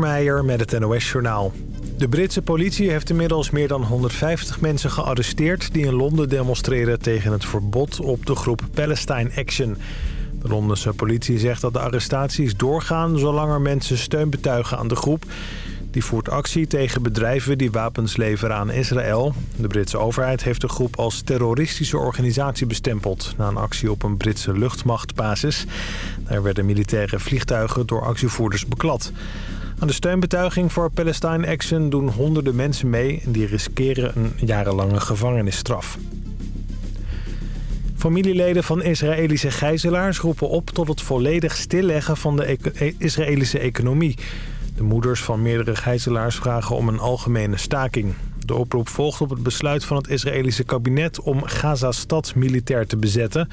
Kasper met het NOS-journaal. De Britse politie heeft inmiddels meer dan 150 mensen gearresteerd... die in Londen demonstreren tegen het verbod op de groep Palestine Action. De Londense politie zegt dat de arrestaties doorgaan... zolang er mensen steun betuigen aan de groep. Die voert actie tegen bedrijven die wapens leveren aan Israël. De Britse overheid heeft de groep als terroristische organisatie bestempeld... na een actie op een Britse luchtmachtbasis. Daar werden militaire vliegtuigen door actievoerders beklad. Aan de steunbetuiging voor Palestine Action doen honderden mensen mee... en die riskeren een jarenlange gevangenisstraf. Familieleden van Israëlische gijzelaars roepen op tot het volledig stilleggen van de e- Israëlische economie. De moeders van meerdere gijzelaars vragen om een algemene staking. De oproep volgt op het besluit van het Israëlische kabinet om Gaza-stad militair te bezetten.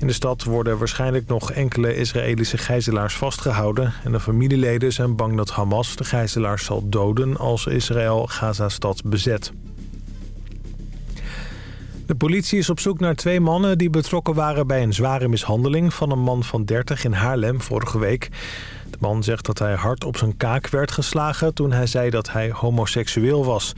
In de stad worden waarschijnlijk nog enkele Israëlische gijzelaars vastgehouden... en de familieleden zijn bang dat Hamas de gijzelaars zal doden als Israël Gaza-stad bezet. De politie is op zoek naar twee mannen die betrokken waren bij een zware mishandeling... van een man van 30 in Haarlem vorige week. De man zegt dat hij hard op zijn kaak werd geslagen toen hij zei dat hij homoseksueel was.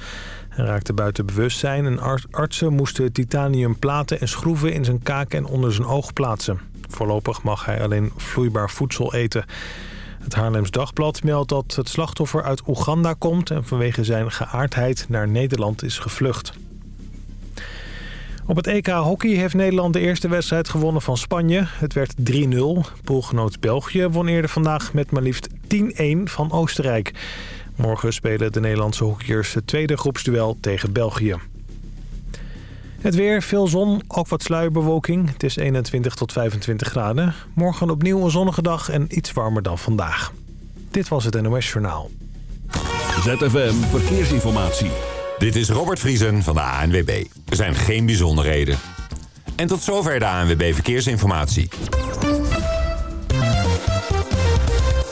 Hij raakte buiten bewustzijn en artsen moesten titanium platen en schroeven in zijn kaak en onder zijn oog plaatsen. Voorlopig mag hij alleen vloeibaar voedsel eten. Het Haarlems Dagblad meldt dat het slachtoffer uit Oeganda komt... en vanwege zijn geaardheid naar Nederland is gevlucht. Op het EK Hockey heeft Nederland de eerste wedstrijd gewonnen van Spanje. Het werd 3-0. Poolgenoot België won eerder vandaag met maar liefst 10-1 van Oostenrijk. Morgen spelen de Nederlandse hockeyers het tweede groepsduel tegen België. Het weer, veel zon, ook wat sluierbewolking. Het is 21 tot 25 graden. Morgen opnieuw een zonnige dag en iets warmer dan vandaag. Dit was het NOS Journaal. ZFM Verkeersinformatie. Dit is Robert Vriesen van de ANWB. Er zijn geen bijzonderheden. En tot zover de ANWB Verkeersinformatie.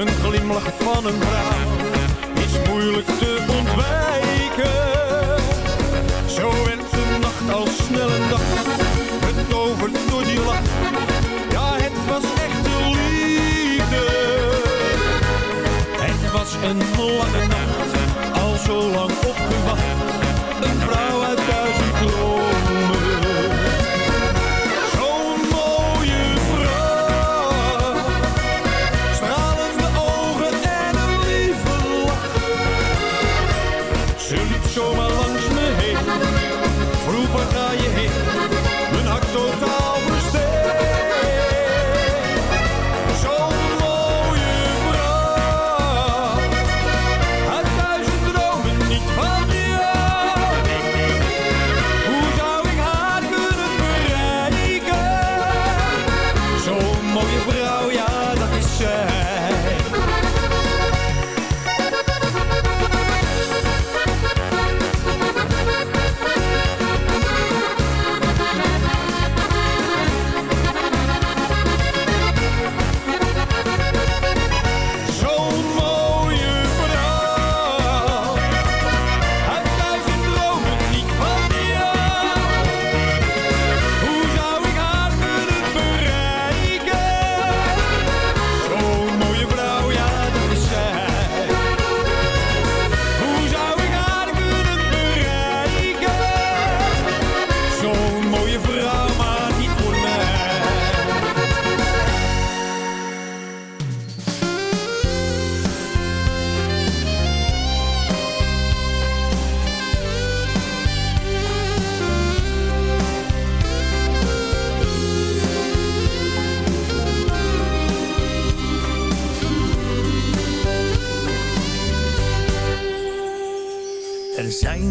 Een glimlach van een vrouw. Is moeilijk te ontwijken. Zo werd de nacht al snel een dag. Betoverd door die lach. Ja, het was echte liefde. Het was een lange nacht, al zo lang opgewacht.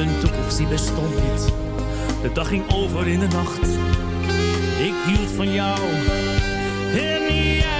Een toekomst bestond niet. De dag ging over in de nacht. Ik hield van jou en jij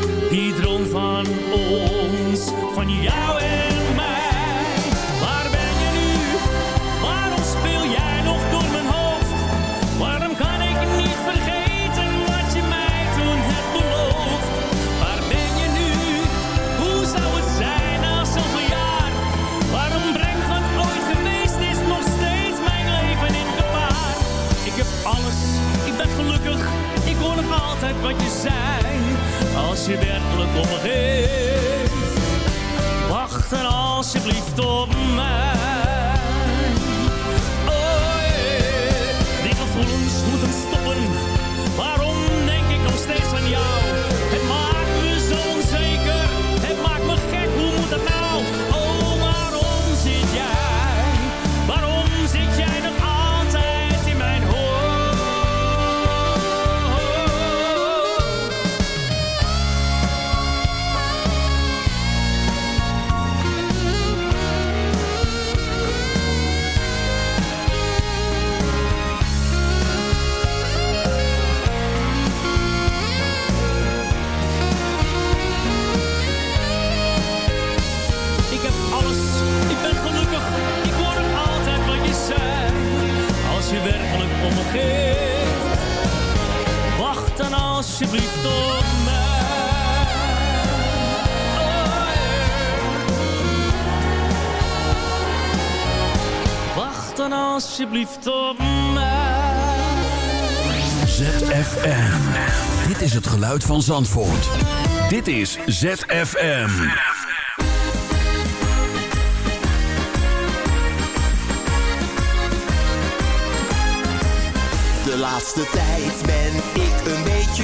die droom van ons, van jou en alsjeblieft. ZFM. Dit is het geluid van Zandvoort. Dit is ZFM. De laatste tijd ben ik een beetje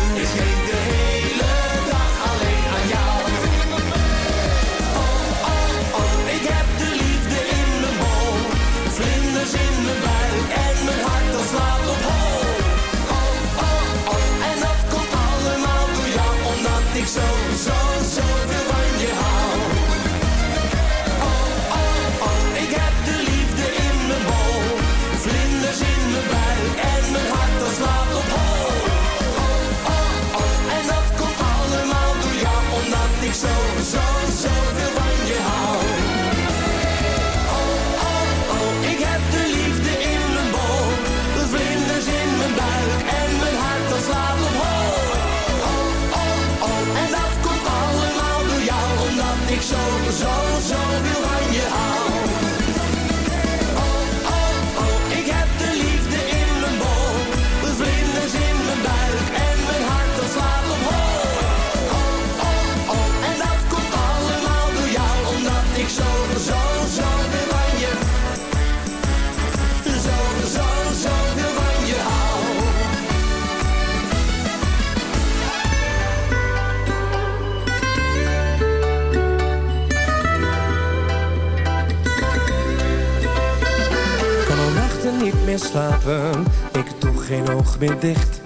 slapen. Ik doe geen oog meer dicht.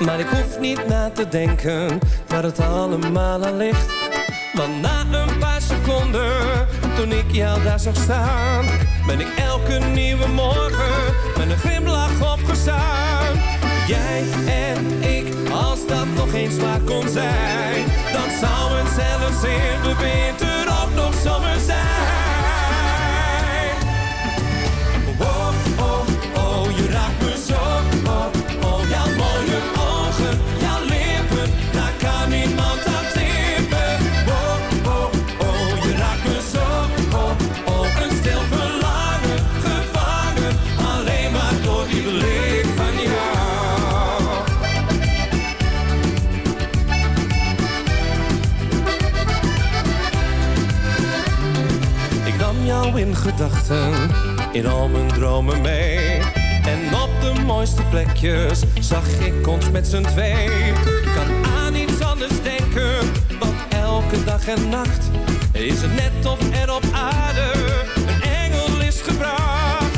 Maar ik hoef niet na te denken waar het allemaal aan ligt. Want na een paar seconden, toen ik jou daar zag staan, ben ik elke nieuwe morgen met een glimlach opgestaan. Jij en ik, als dat nog eens maar kon zijn, dan zou het zelfs in de winter ook nog zomer zijn. In gedachten, in al mijn dromen mee. En op de mooiste plekjes zag ik ons met z'n twee. Denken, want elke dag en nacht is het net of er op aarde een engel is gebracht.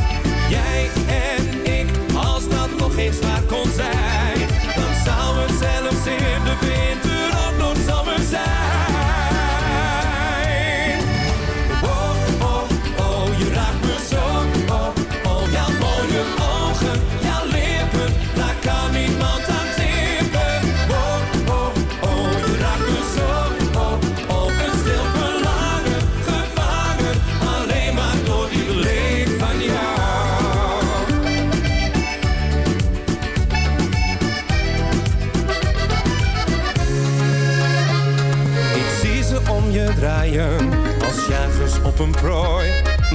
Jij en ik, als dat nog eens waar kon zijn, dan zou het zelfs in de winter ook nog zomer zijn.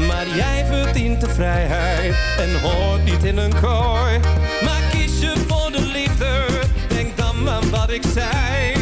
Maar jij verdient de vrijheid en hoort niet in een kooi. Maar kies je voor de liefde, denk dan aan wat ik zei.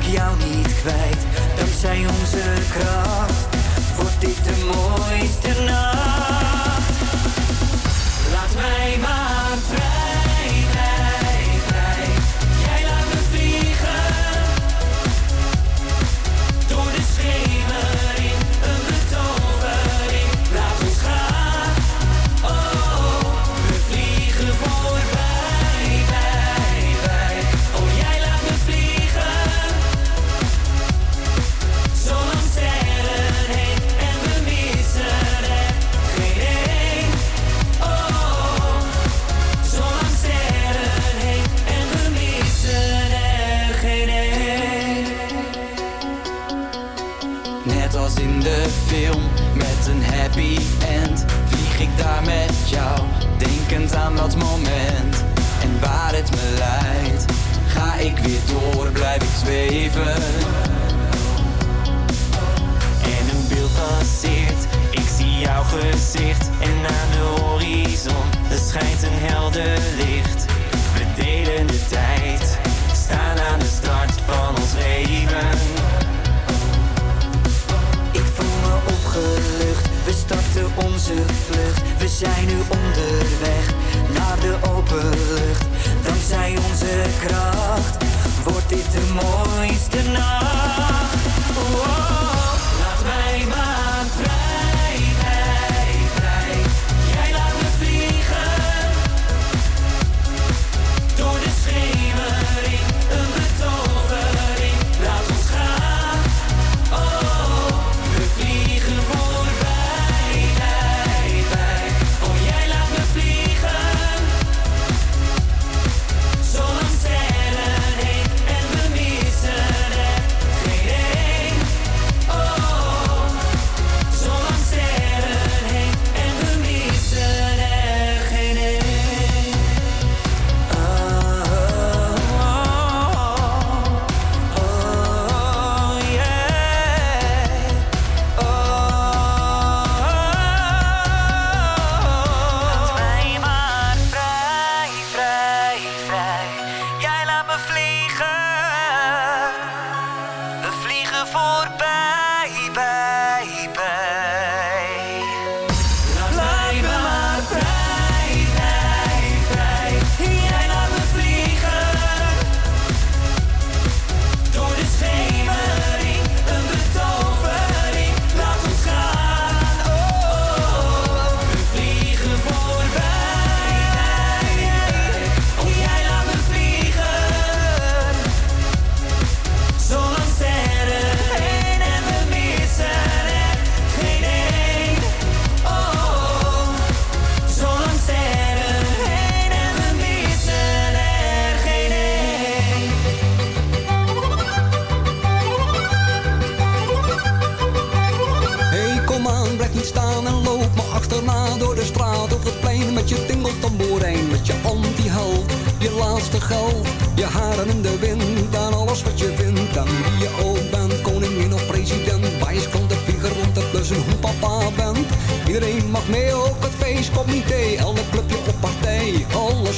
raak jou niet kwijt. Dankzij onze kracht wordt dit de mooiste nacht. Laat mij maar. moment en waar het me leidt. Ga ik weer door, blijf ik zweven. En een beeld passeert, ik zie jouw gezicht. En aan de horizon, er schijnt een helder licht. We delen de tijd, staan aan de start van ons leven. Ik voel me opgelucht, we starten onze vlucht. We zijn nu onderweg de open lucht. Dankzij onze kracht wordt dit de mooiste nacht. Oh, oh.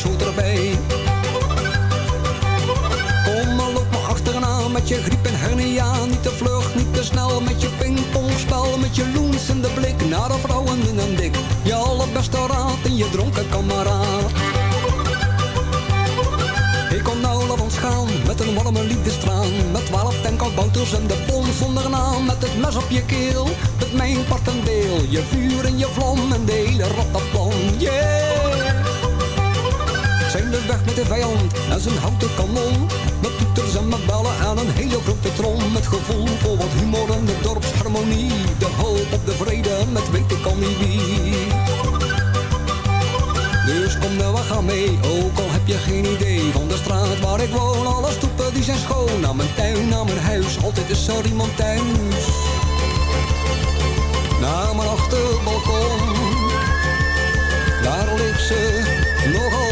Kom maar loop maar achterna met je griep en hernia. Niet te vlug, niet te snel met je pingpongspel. Met je loensende blik naar de vrouwen in een dik. Je allerbeste raad en je dronken kameraad. Ik kon nou langs gaan met een warme liefdestraan. Met twaalf tankelbouters en de pon zonder naam. Met het mes op je keel, met mijn part deel. Je vuur en je vlam en de hele rotteplan. Yeah! We weg met de vijand en zijn houten kanon. Met toeters en met bellen en een hele grote trom. Met gevoel voor wat humor en de dorpsharmonie. De hoop op de vrede met weet ik al niet wie. Dus kom nou, we gaan mee, ook al heb je geen idee van de straat waar ik woon. Alle stoepen die zijn schoon, naar mijn tuin, naar mijn huis, altijd is er iemand thuis. Naar mijn achterbalkon, daar ligt ze nog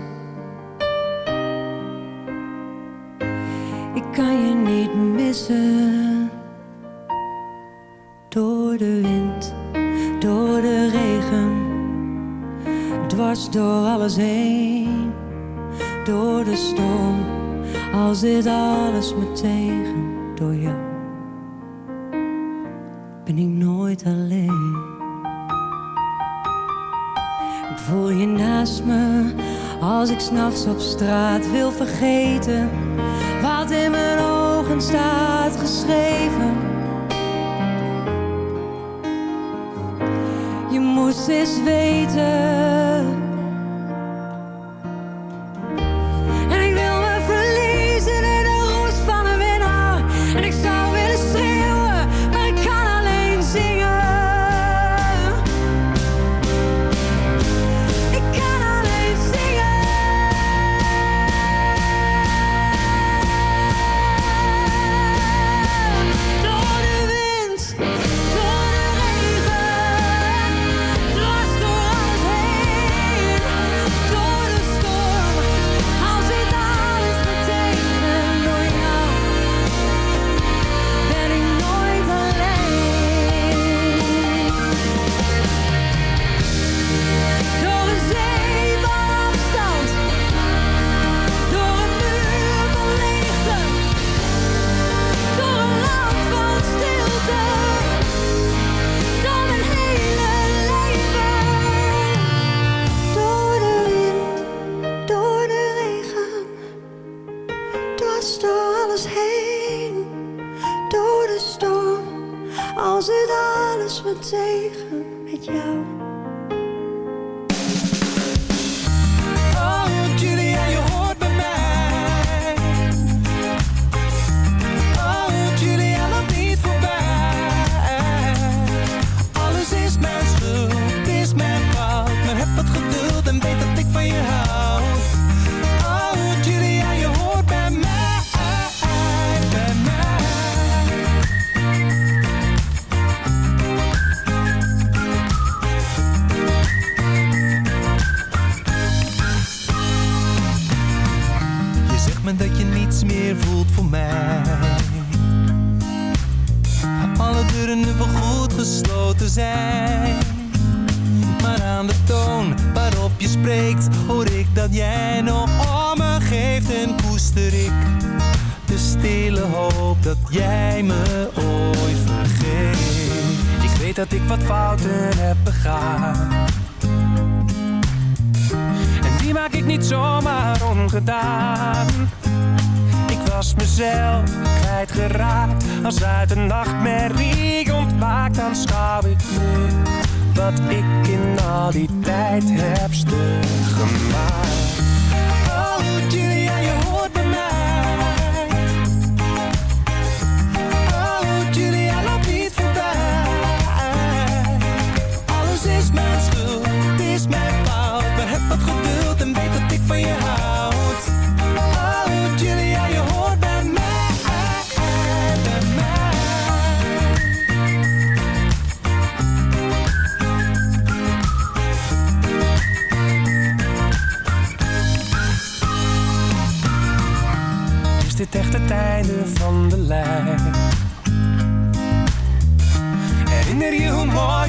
door alles heen, door de storm. als dit alles me tegen, door jou ben ik nooit alleen. Ik voel je naast me als ik s'nachts op straat wil vergeten wat in mijn ogen staat geschreven. Je moest eens weten.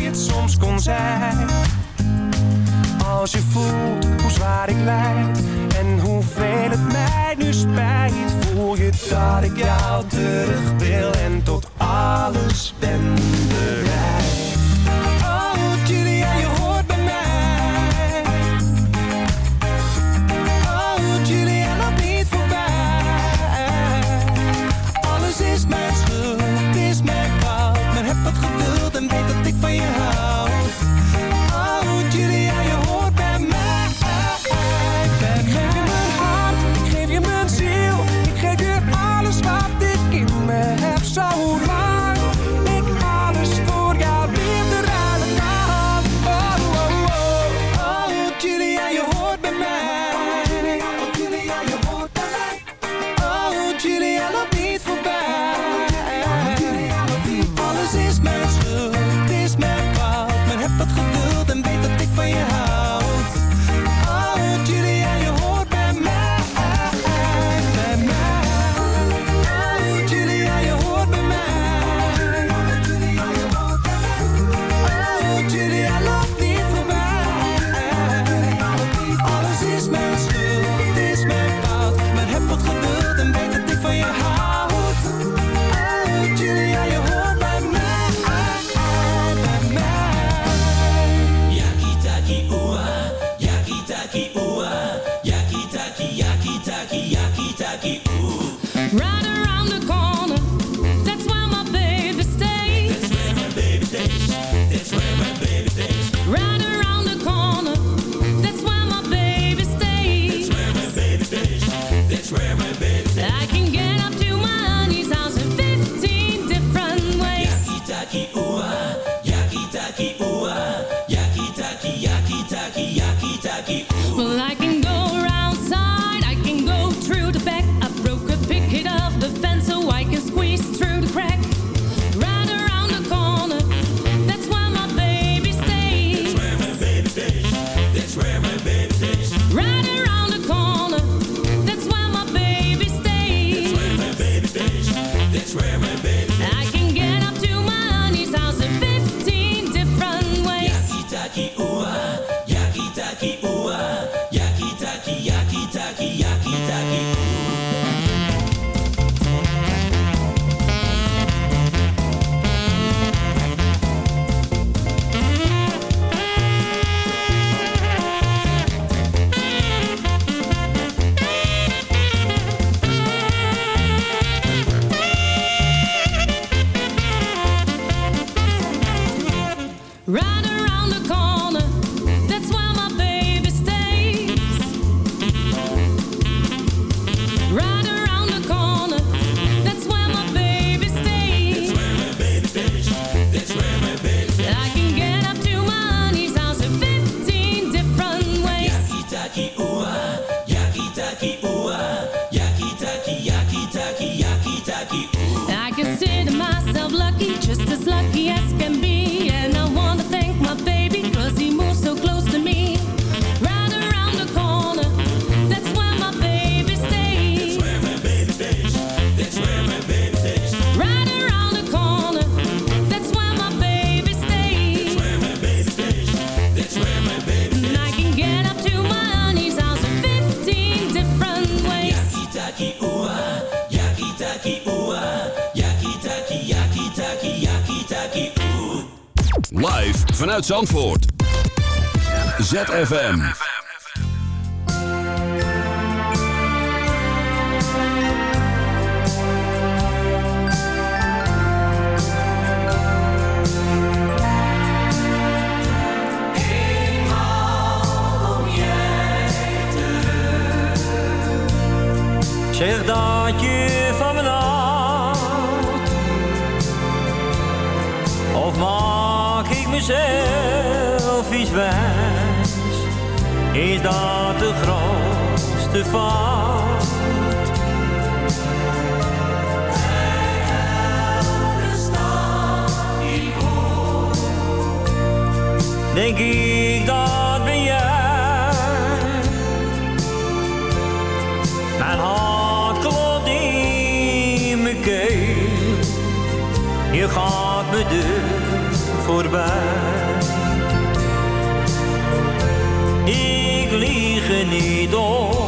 het soms kon zijn. Als je voelt hoe zwaar ik lijd en hoeveel het mij nu spijt, voel je dat ik jou terug wil en tot alles ben vanuit Zandvoort. ZFM. Zeg dat je jezelf iets wijs, is dat de grootste fout. Denk ik dat ben jij. Mijn hart klopt in mijn keel. Je gaat me deur voorbij. Ik lieg er niet op.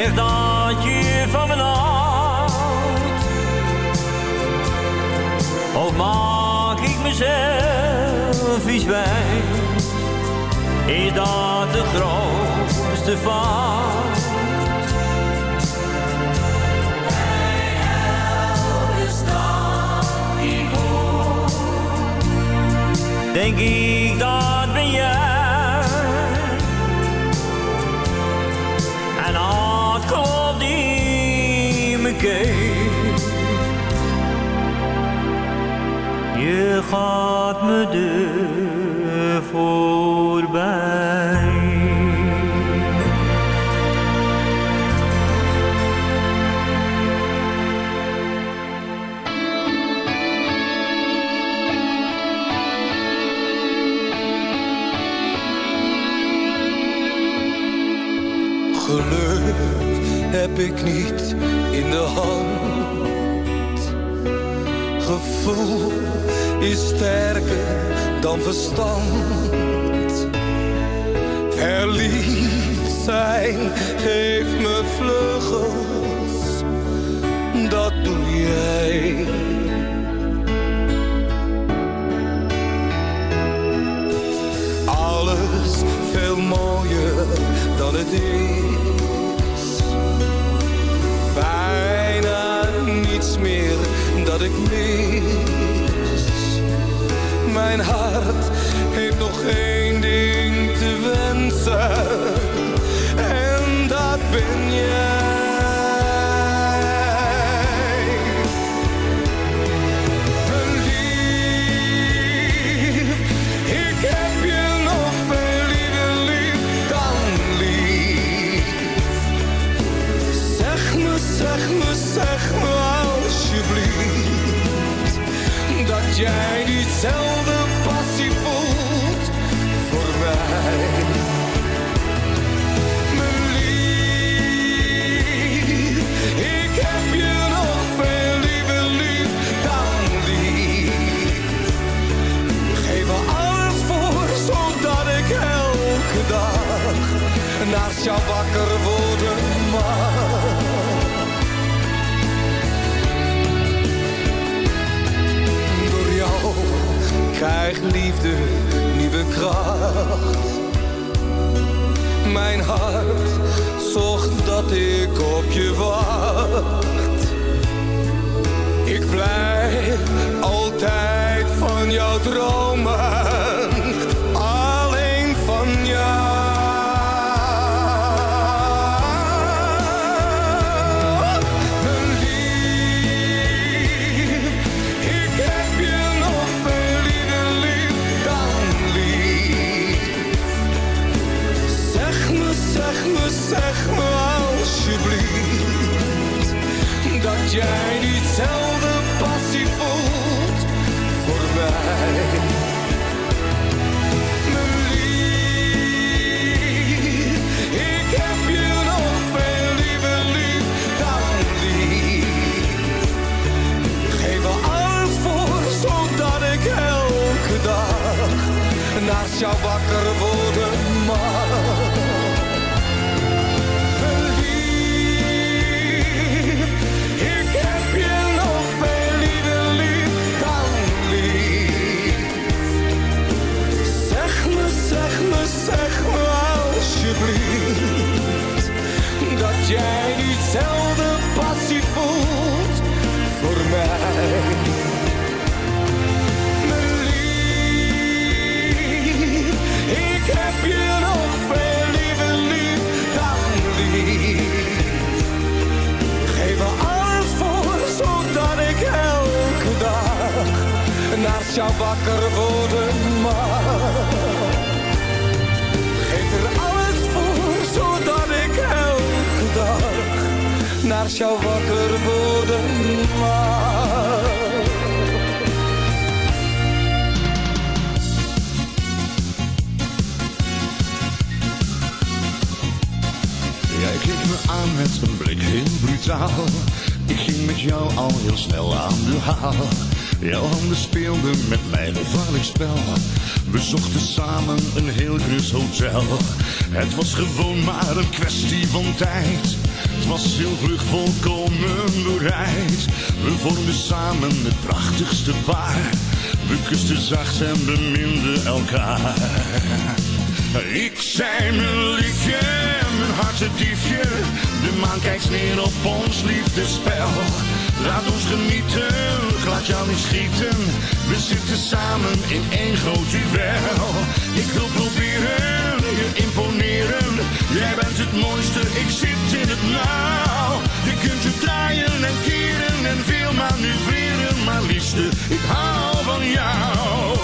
Zeg dat je van me houdt. Ook maak ik mezelf iets bij. Is dat de grootste fout? Denk ik dat Je gaat me de voorbij. Geluk heb ik niet gevoel is sterker dan verstand. Verliefd zijn geeft me vleugels, dat doe jij. Alles veel mooier dan het is dat ik mis. Mijn hart heeft nog één ding te wensen. Paar. We kusten zacht en beminden elkaar. Ik zei mijn liefje, mijn hartediefje. De maan kijkt neer op ons liefdespel. Laat ons genieten, ik laat jou niet schieten. We zitten samen in één groot duel. Ik wil proberen, je imponeren. Jij bent het mooiste, ik zit in het nauw. Je kunt je draaien en keren en veel ik hou van jou.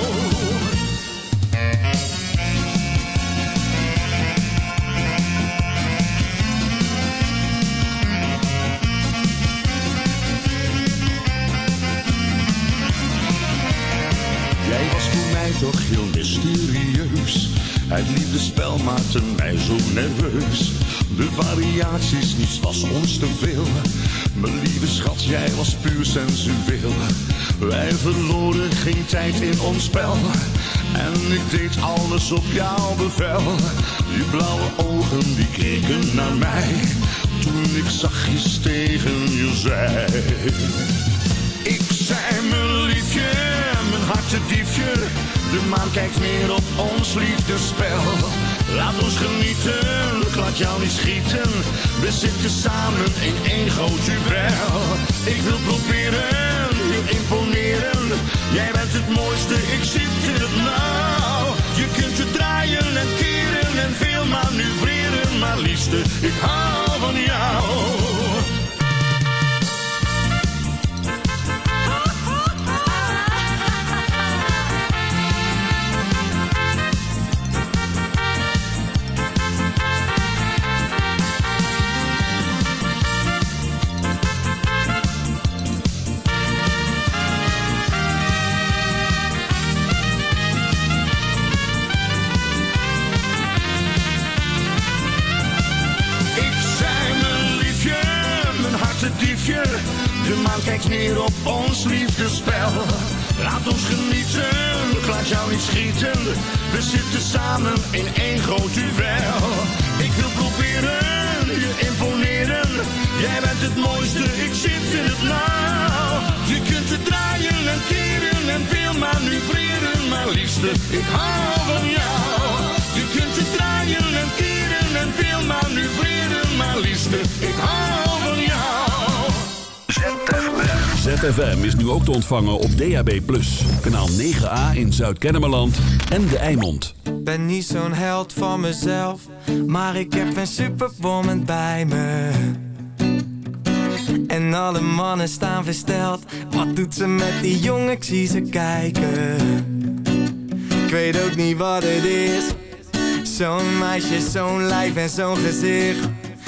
Jij was voor mij toch heel mysterieus. Het liefdespel maakte mij zo nerveus. De variaties, niets was ons te veel. Mijn lieve schat, jij was puur sensueel. Wij verloren geen tijd in ons spel. En ik deed alles op jouw bevel. Je blauwe ogen, die keken naar mij. Toen ik zachtjes tegen je zei. Ik zei mijn liefje, mijn hartediefje. De maan kijkt neer op ons liefdespel. Laat ons genieten, ik laat jou niet schieten. We zitten samen in één groot duel. Ik wil proberen, imponeren. Jij bent het mooiste, ik zit in het nauw. Je kunt je draaien en keren en veel manoeuvreren. Maar liefste, ik hou van jou. Kijkt neer op ons liefdespel. Laat ons genieten, ik laat jou niet schieten. We zitten samen in één groot duel. Ik wil proberen, je imponeren. Jij bent het mooiste, ik zit in het nauw. Je kunt het draaien en keren en veel manoeuvreren. Maar liefste, ik hou van jou. Je kunt het draaien en keren en veel manoeuvreren. Maar liefste, ik hou ZFM is nu ook te ontvangen op DAB+. Kanaal 9A in Zuid-Kennemerland en De Eimond. Ben niet zo'n held van mezelf, maar ik heb een superwoman bij me. En alle mannen staan versteld. Wat doet ze met die jongen? Ik zie ze kijken. Ik weet ook niet wat het is. Zo'n meisje, zo'n lijf en zo'n gezicht.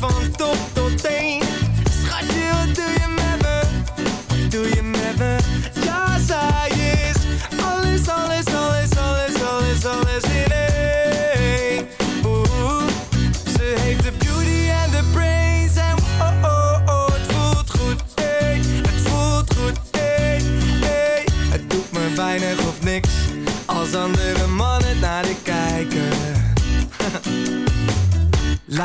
Ze klopt van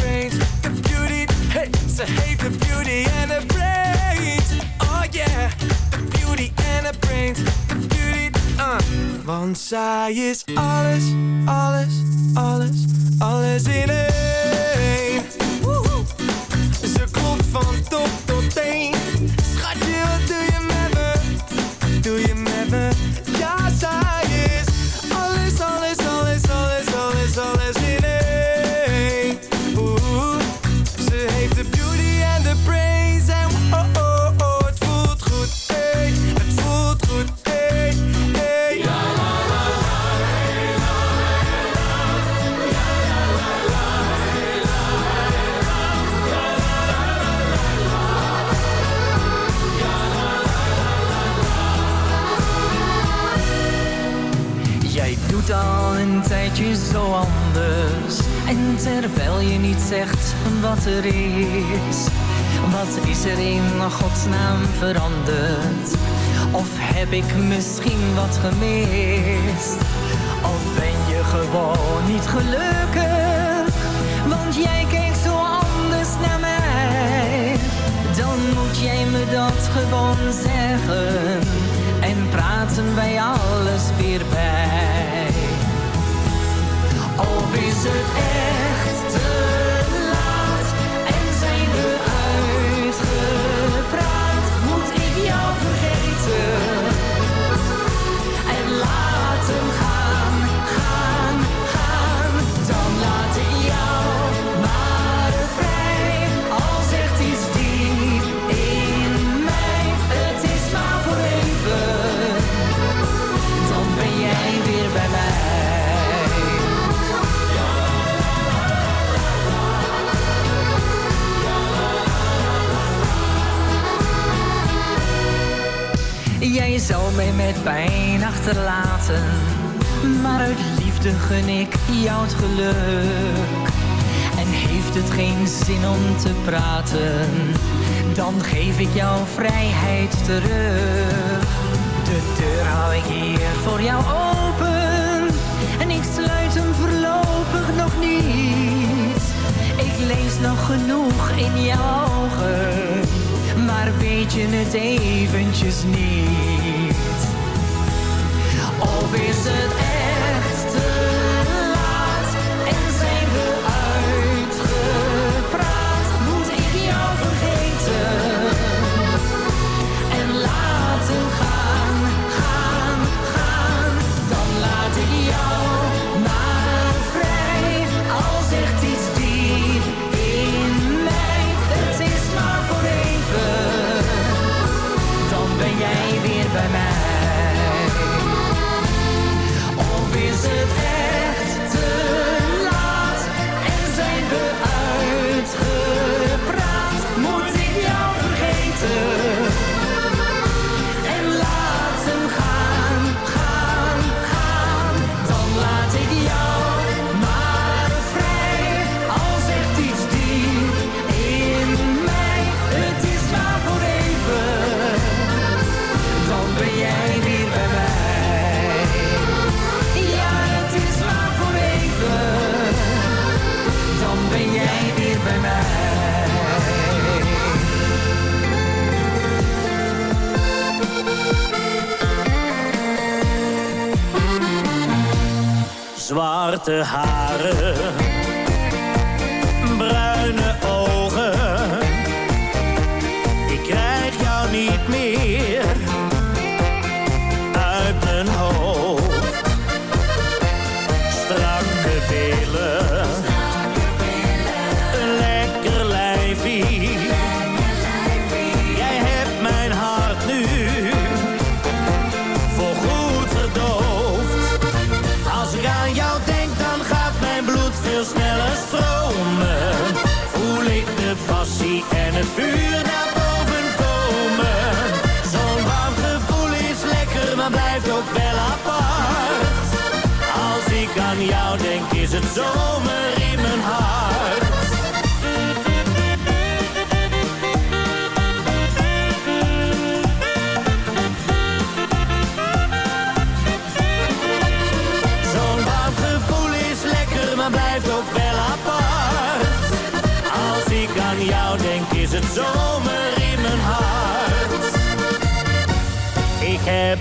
brains, de beauty, hey. Ze heeft de beauty en de brains, oh yeah, de beauty en de brains, de beauty, uh. Want zij is alles, alles, alles, alles in één. Ze klopt van top een tijdje zo anders. En terwijl je niet zegt wat er is. Wat is er in godsnaam veranderd? Of heb ik misschien wat gemist? Of ben je gewoon niet gelukkig? Want jij kijkt zo anders naar mij. Dan moet jij me dat gewoon zeggen. En praten wij alles weer bij. Is het echt Mij met pijn achterlaten, maar uit liefde gun ik jou het geluk. En heeft het geen zin om te praten, dan geef ik jou vrijheid terug. De deur hou ik hier voor jou open en ik sluit hem voorlopig nog niet. Ik lees nog genoeg in jouw ogen, maar weet je het eventjes niet? Of is The halen. your bad.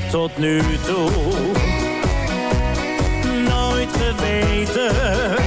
tot nu toe. Nooit geweten.